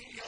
الربوبية